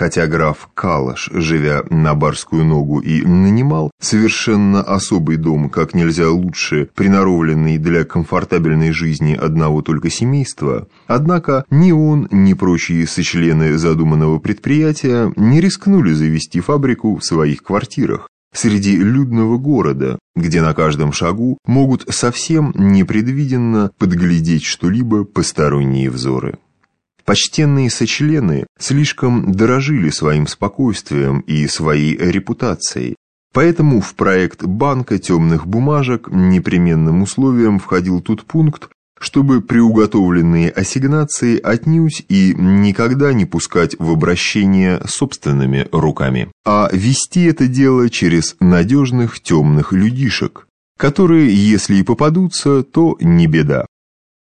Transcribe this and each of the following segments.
хотя граф Калаш, живя на барскую ногу, и нанимал совершенно особый дом, как нельзя лучше приноровленный для комфортабельной жизни одного только семейства, однако ни он, ни прочие сочлены задуманного предприятия не рискнули завести фабрику в своих квартирах, среди людного города, где на каждом шагу могут совсем непредвиденно подглядеть что-либо посторонние взоры. Почтенные сочлены слишком дорожили своим спокойствием и своей репутацией, поэтому в проект банка темных бумажек непременным условием входил тот пункт, чтобы приуготовленные ассигнации отнюдь и никогда не пускать в обращение собственными руками, а вести это дело через надежных темных людишек, которые, если и попадутся, то не беда.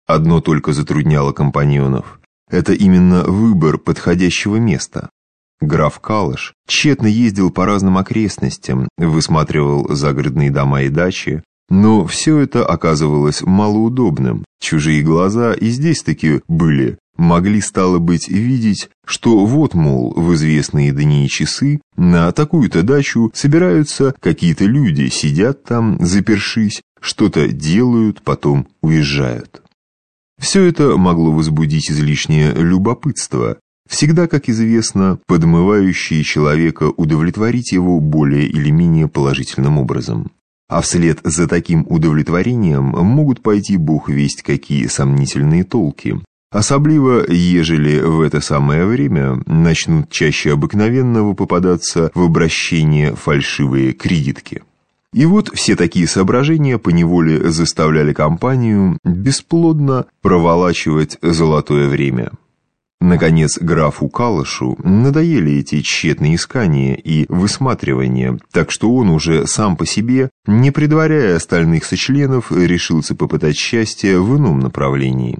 Одно только затрудняло компаньонов. Это именно выбор подходящего места. Граф Калыш тщетно ездил по разным окрестностям, высматривал загородные дома и дачи, но все это оказывалось малоудобным. Чужие глаза и здесь-таки были, могли, стало быть, видеть, что вот, мол, в известные дни и часы на такую-то дачу собираются какие-то люди, сидят там, запершись, что-то делают, потом уезжают. Все это могло возбудить излишнее любопытство, всегда, как известно, подмывающее человека удовлетворить его более или менее положительным образом. А вслед за таким удовлетворением могут пойти бог весть какие сомнительные толки. Особливо, ежели в это самое время начнут чаще обыкновенного попадаться в обращение фальшивые кредитки. И вот все такие соображения поневоле заставляли компанию бесплодно проволачивать золотое время. Наконец, графу Калышу надоели эти тщетные искания и высматривания, так что он уже сам по себе, не предваряя остальных сочленов, решился попытать счастье в ином направлении.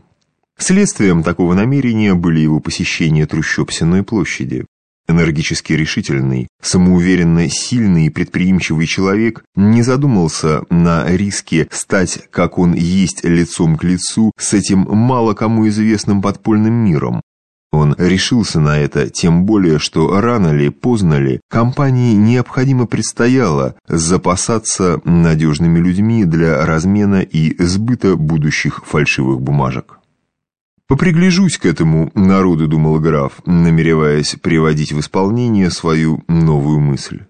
Следствием такого намерения были его посещения трущоб площади. Энергически решительный, самоуверенно сильный и предприимчивый человек не задумался на риске стать, как он есть, лицом к лицу с этим мало кому известным подпольным миром, он решился на это, тем более, что рано ли, поздно ли, компании необходимо предстояло запасаться надежными людьми для размена и сбыта будущих фальшивых бумажек. «Попригляжусь к этому народу», — думал граф, намереваясь приводить в исполнение свою новую мысль.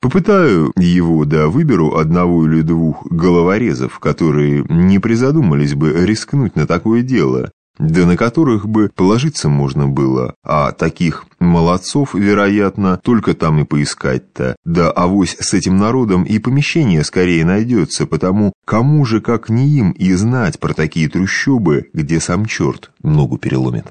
Попытаю его, да выберу одного или двух головорезов, которые не призадумались бы рискнуть на такое дело, да на которых бы положиться можно было, а таких молодцов, вероятно, только там и поискать-то. Да авось с этим народом и помещение скорее найдется, потому кому же, как не им, и знать про такие трущобы, где сам черт ногу переломит.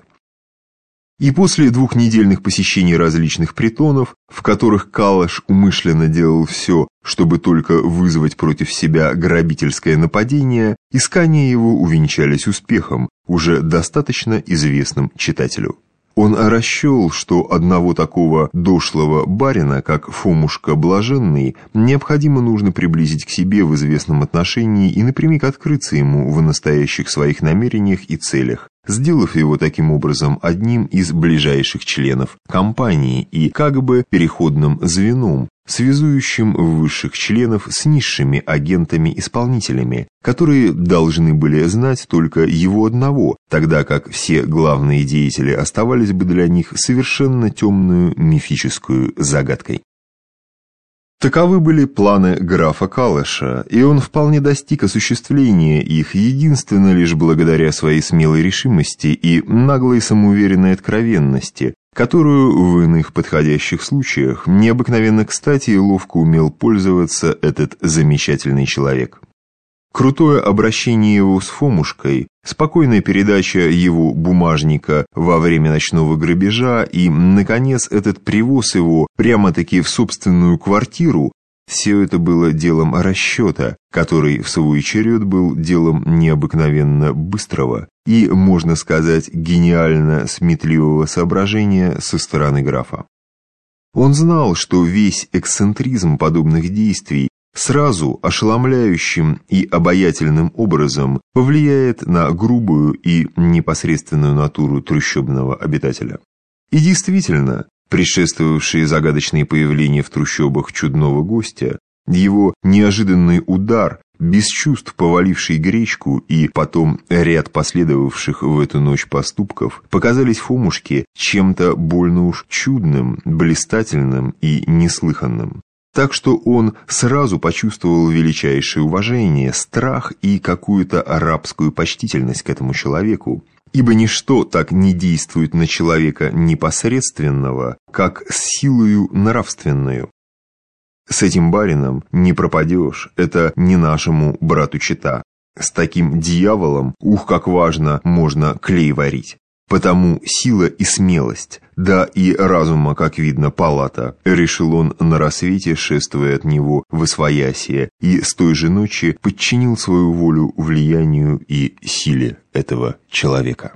И после двухнедельных посещений различных притонов, в которых Калаш умышленно делал все, чтобы только вызвать против себя грабительское нападение, искания его увенчались успехом, уже достаточно известным читателю. Он расчел, что одного такого дошлого барина, как Фомушка Блаженный, необходимо нужно приблизить к себе в известном отношении и напрямик открыться ему в настоящих своих намерениях и целях, сделав его таким образом одним из ближайших членов компании и как бы переходным звеном, связующим высших членов с низшими агентами-исполнителями, которые должны были знать только его одного, тогда как все главные деятели оставались бы для них совершенно темную мифическую загадкой. Таковы были планы графа Калыша, и он вполне достиг осуществления их единственно лишь благодаря своей смелой решимости и наглой самоуверенной откровенности, которую в иных подходящих случаях необыкновенно кстати и ловко умел пользоваться этот замечательный человек. Крутое обращение его с Фомушкой, спокойная передача его бумажника во время ночного грабежа и, наконец, этот привоз его прямо-таки в собственную квартиру, все это было делом расчета, который в свой черед был делом необыкновенно быстрого и, можно сказать, гениально сметливого соображения со стороны графа. Он знал, что весь эксцентризм подобных действий сразу ошеломляющим и обаятельным образом повлияет на грубую и непосредственную натуру трущобного обитателя. И действительно, Предшествовавшие загадочные появления в трущобах чудного гостя, его неожиданный удар, без чувств поваливший гречку и потом ряд последовавших в эту ночь поступков, показались Фомушке чем-то больно уж чудным, блистательным и неслыханным. Так что он сразу почувствовал величайшее уважение, страх и какую-то арабскую почтительность к этому человеку, ибо ничто так не действует на человека непосредственного, как силою нравственную. С этим барином не пропадешь, это не нашему брату чита. С таким дьяволом, ух, как важно, можно клей варить. Потому сила и смелость, да и разума, как видно, палата, решил он на рассвете, шествуя от него в освоясие, и с той же ночи подчинил свою волю влиянию и силе этого человека.